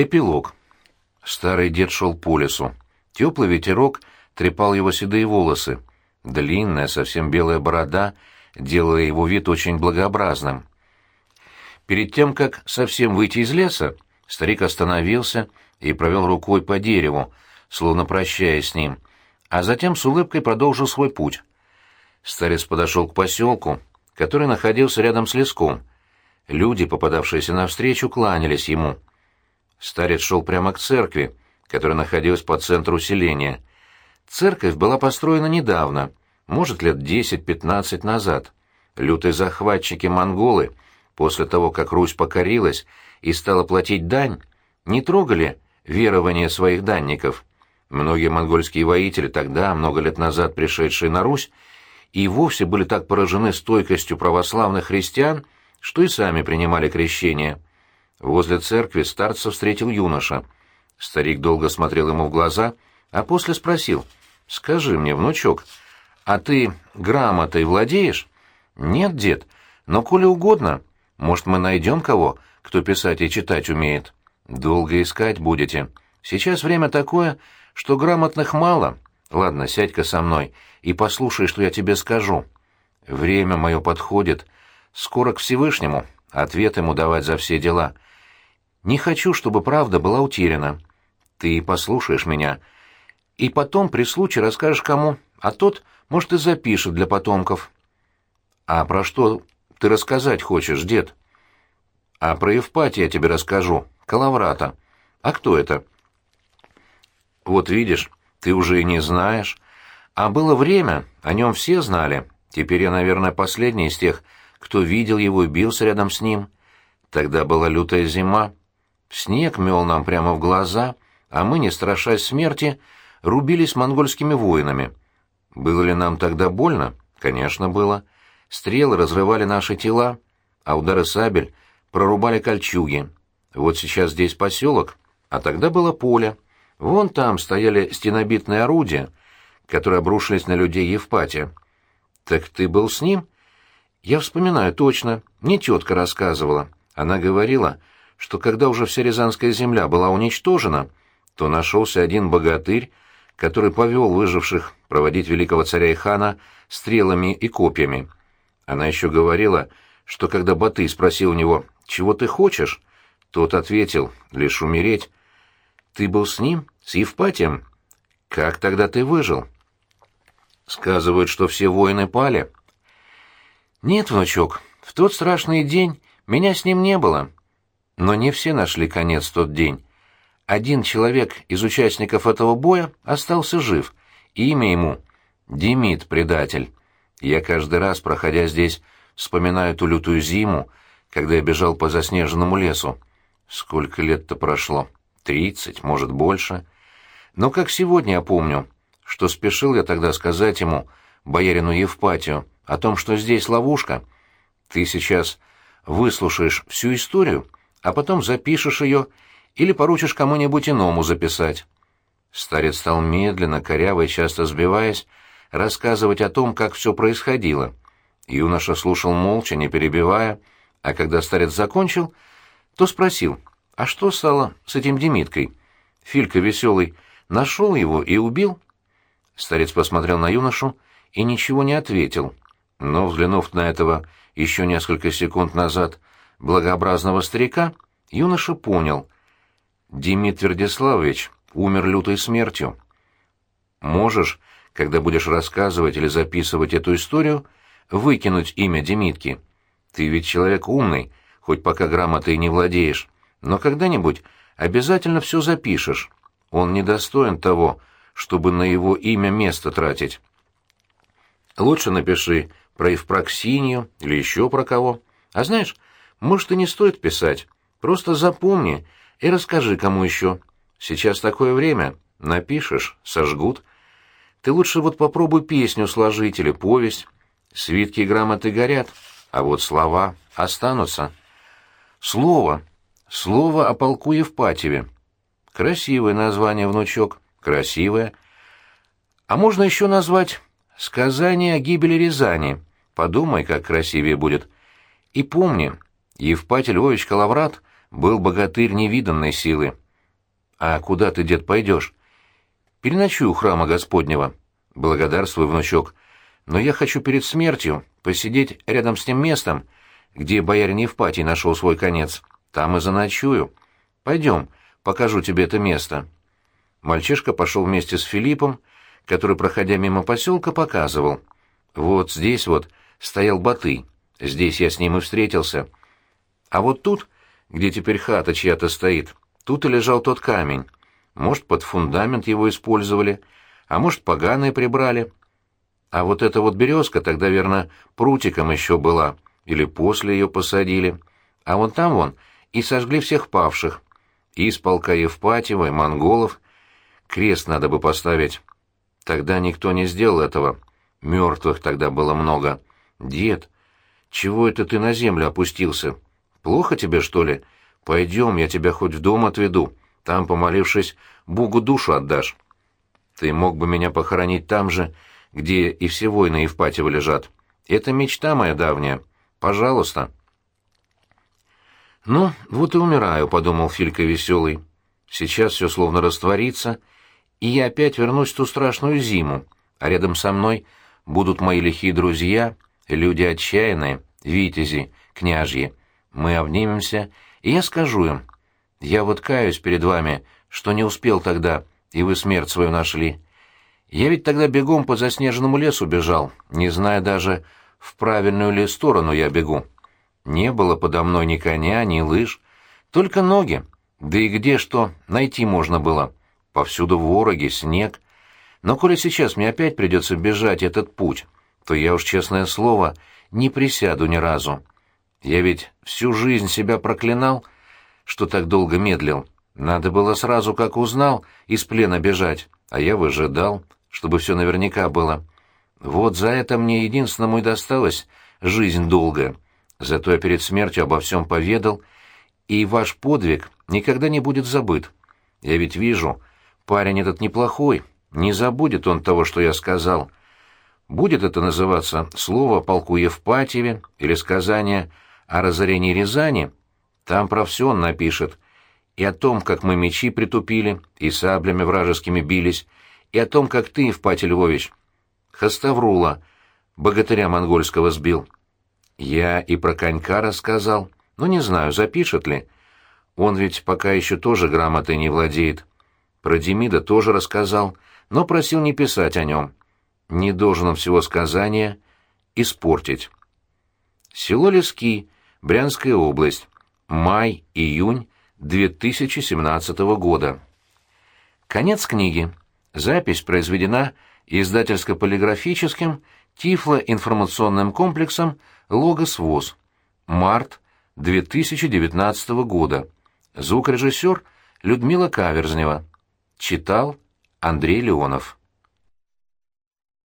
Эпилог. Старый дед шел по лесу. Теплый ветерок трепал его седые волосы. Длинная, совсем белая борода делала его вид очень благообразным. Перед тем, как совсем выйти из леса, старик остановился и провел рукой по дереву, словно прощаясь с ним, а затем с улыбкой продолжил свой путь. Старец подошел к поселку, который находился рядом с леском. Люди, попадавшиеся навстречу, кланялись ему — Старец шел прямо к церкви, которая находилась по центру селения. Церковь была построена недавно, может, лет 10-15 назад. Лютые захватчики-монголы, после того, как Русь покорилась и стала платить дань, не трогали верования своих данников. Многие монгольские воители тогда, много лет назад пришедшие на Русь, и вовсе были так поражены стойкостью православных христиан, что и сами принимали крещение. Возле церкви старца встретил юноша. Старик долго смотрел ему в глаза, а после спросил, «Скажи мне, внучок, а ты грамотой владеешь?» «Нет, дед, но коли угодно, может, мы найдем кого, кто писать и читать умеет?» «Долго искать будете. Сейчас время такое, что грамотных мало. Ладно, сядь-ка со мной и послушай, что я тебе скажу. Время мое подходит. Скоро к Всевышнему, ответ ему давать за все дела». Не хочу, чтобы правда была утеряна. Ты послушаешь меня. И потом при случае расскажешь кому, а тот, может, и запишет для потомков. А про что ты рассказать хочешь, дед? А про Евпатия я тебе расскажу, Калаврата. А кто это? Вот видишь, ты уже и не знаешь. А было время, о нем все знали. Теперь я, наверное, последний из тех, кто видел его и бился рядом с ним. Тогда была лютая зима, Снег мел нам прямо в глаза, а мы, не страшась смерти, рубились монгольскими воинами. Было ли нам тогда больно? Конечно, было. Стрелы разрывали наши тела, а удары сабель прорубали кольчуги. Вот сейчас здесь поселок, а тогда было поле. Вон там стояли стенобитные орудия, которые обрушились на людей Евпатия. Так ты был с ним? Я вспоминаю точно. Мне тетка рассказывала. Она говорила, что когда уже вся Рязанская земля была уничтожена, то нашелся один богатырь, который повел выживших проводить великого царя и хана стрелами и копьями. Она еще говорила, что когда Баты спросил у него «Чего ты хочешь?», тот ответил «Лишь умереть». «Ты был с ним? С Евпатием? Как тогда ты выжил?» Сказывают, что все воины пали. «Нет, внучок, в тот страшный день меня с ним не было. Но не все нашли конец тот день. Один человек из участников этого боя остался жив, имя ему — Демид, предатель. Я каждый раз, проходя здесь, вспоминаю ту лютую зиму, когда я бежал по заснеженному лесу. Сколько лет-то прошло? Тридцать, может, больше. Но как сегодня я помню, что спешил я тогда сказать ему, боярину Евпатию, о том, что здесь ловушка. Ты сейчас выслушаешь всю историю — а потом запишешь ее или поручишь кому-нибудь иному записать. Старец стал медленно, коряво и часто сбиваясь, рассказывать о том, как все происходило. Юноша слушал молча, не перебивая, а когда старец закончил, то спросил, а что стало с этим Демиткой? Филька веселый нашел его и убил? Старец посмотрел на юношу и ничего не ответил, но, взглянув на этого еще несколько секунд назад, благообразного старика, юноша понял. Демид Твердиславович умер лютой смертью. Можешь, когда будешь рассказывать или записывать эту историю, выкинуть имя Демидки. Ты ведь человек умный, хоть пока грамотой не владеешь, но когда-нибудь обязательно все запишешь. Он недостоин того, чтобы на его имя место тратить. Лучше напиши про Евпроксинию или еще про кого. А знаешь, может, и не стоит писать. Просто запомни и расскажи кому еще. Сейчас такое время. Напишешь — сожгут. Ты лучше вот попробуй песню сложить или повесть. Свитки и грамоты горят, а вот слова останутся. Слово. Слово о полку Евпатьеве. Красивое название, внучок, красивое. А можно еще назвать «Сказание о гибели Рязани». Подумай, как красивее будет. И помни, Евпатий Львович Калаврат был богатырь невиданной силы. «А куда ты, дед, пойдешь?» «Переночую у храма Господнего». «Благодарствуй, внучок. Но я хочу перед смертью посидеть рядом с тем местом, где боярин Евпатий нашел свой конец. Там и заночую. Пойдем, покажу тебе это место». Мальчишка пошел вместе с Филиппом, который, проходя мимо поселка, показывал. «Вот здесь вот стоял Батый. Здесь я с ним и встретился. А вот тут, где теперь хата чья-то стоит, тут и лежал тот камень. Может, под фундамент его использовали, а может, поганые прибрали. А вот эта вот березка тогда, верно, прутиком еще была, или после ее посадили. А вон там вон и сожгли всех павших. Из полка Евпатьева и монголов. Крест надо бы поставить. Тогда никто не сделал этого. Мертвых тогда было много. Дед, чего это ты на землю опустился? Плохо тебе, что ли? Пойдем, я тебя хоть в дом отведу. Там, помолившись, Богу душу отдашь. Ты мог бы меня похоронить там же, где и все воины Евпатьева лежат. Это мечта моя давняя. Пожалуйста. «Ну, вот и умираю», — подумал Филька веселый. «Сейчас все словно растворится, и я опять вернусь в ту страшную зиму, а рядом со мной будут мои лихие друзья, люди отчаянные, витязи, княжьи. Мы обнимемся, и я скажу им, я вот каюсь перед вами, что не успел тогда, и вы смерть свою нашли. Я ведь тогда бегом по заснеженному лесу бежал, не зная даже, в правильную ли сторону я бегу. Не было подо мной ни коня, ни лыж, только ноги, да и где что найти можно было. Повсюду вороги, снег. Но коли сейчас мне опять придется бежать этот путь, то я уж, честное слово, не присяду ни разу. Я ведь всю жизнь себя проклинал, что так долго медлил. Надо было сразу, как узнал, из плена бежать, а я выжидал чтобы все наверняка было. Вот за это мне единственному и досталась жизнь долгая. Зато я перед смертью обо всем поведал, и ваш подвиг никогда не будет забыт. Я ведь вижу, парень этот неплохой, не забудет он того, что я сказал. Будет это называться «Слово полку Евпатьеве» или сказание о разорении Рязани, там про все он напишет. И о том, как мы мечи притупили и саблями вражескими бились, и о том, как ты, Евпатий Львович, Хаставрула, богатыря монгольского сбил. Я и про конька рассказал, но не знаю, запишет ли. Он ведь пока еще тоже грамотой не владеет. Про Демида тоже рассказал, но просил не писать о нем. Не должен он всего сказания испортить. Село Лески, Брянская область. Май-июнь 2017 года. Конец книги. Запись произведена издательско-полиграфическим Тифло-информационным комплексом «Логос ВОЗ». Март 2019 года. Звукорежиссер Людмила Каверзнева. Читал Андрей Леонов.